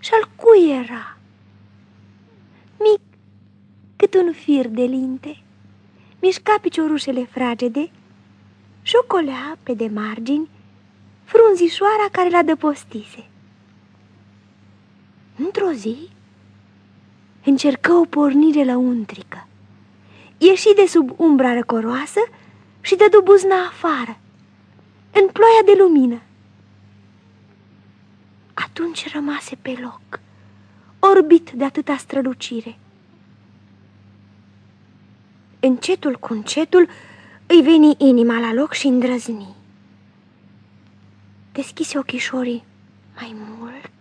Și al cui era? Mic, cât un fir de linte, mișca piciorușele fragede și o colea pe de margini frunzișoara care l-a dăpostise. Într-o zi, încercă o pornire la untrică. Ieși de sub umbra răcoroasă și dădu buzna afară, în ploaia de lumină. Atunci rămase pe loc, orbit de atâta strălucire. Încetul cu încetul îi veni inima la loc și îndrăzni. Deschise ochișorii mai mult,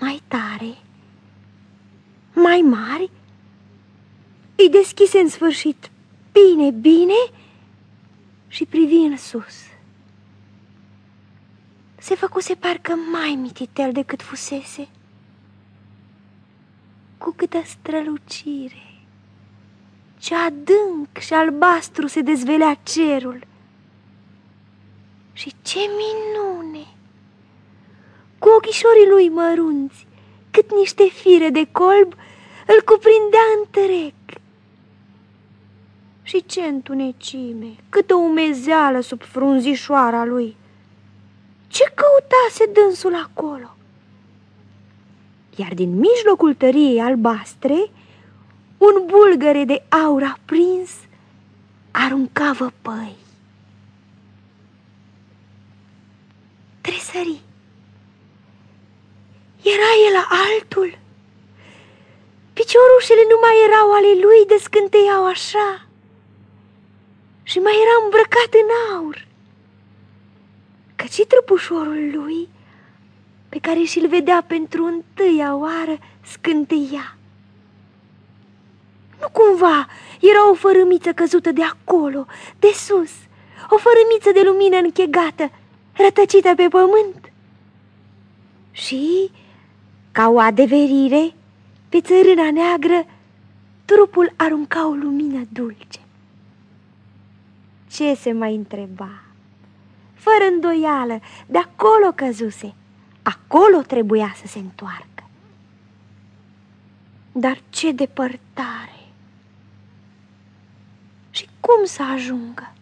mai tare, mai mari, îi deschise în sfârșit bine, bine și privi în sus. Se făcuse parcă mai mititel decât fusese. Cu câtă strălucire! Ce adânc și albastru se dezvelea cerul! Și ce minune! Cu ochișorii lui mărunți, cât niște fire de colb, îl cuprindea întreg. Și ce întunecime, câtă umezeală sub frunzișoara lui! Ce căutase dânsul acolo? Iar din mijlocul tăriei albastre, un bulgăre de aur aprins arunca văpăi. Tresări. Era el altul? Piciorușele nu mai erau ale lui, descânteiau așa. Și mai era îmbrăcat în aur. Căci trupușorul lui, pe care și-l vedea pentru întâia oară, scânteia. Nu cumva era o fărâmiță căzută de acolo, de sus, o fărâmiță de lumină închegată, rătăcită pe pământ. Și, ca o adeverire, pe țărâna neagră, trupul arunca o lumină dulce. Ce se mai întreba? Fără îndoială, de acolo căzuse, acolo trebuia să se întoarcă. Dar ce depărtare! Și cum să ajungă?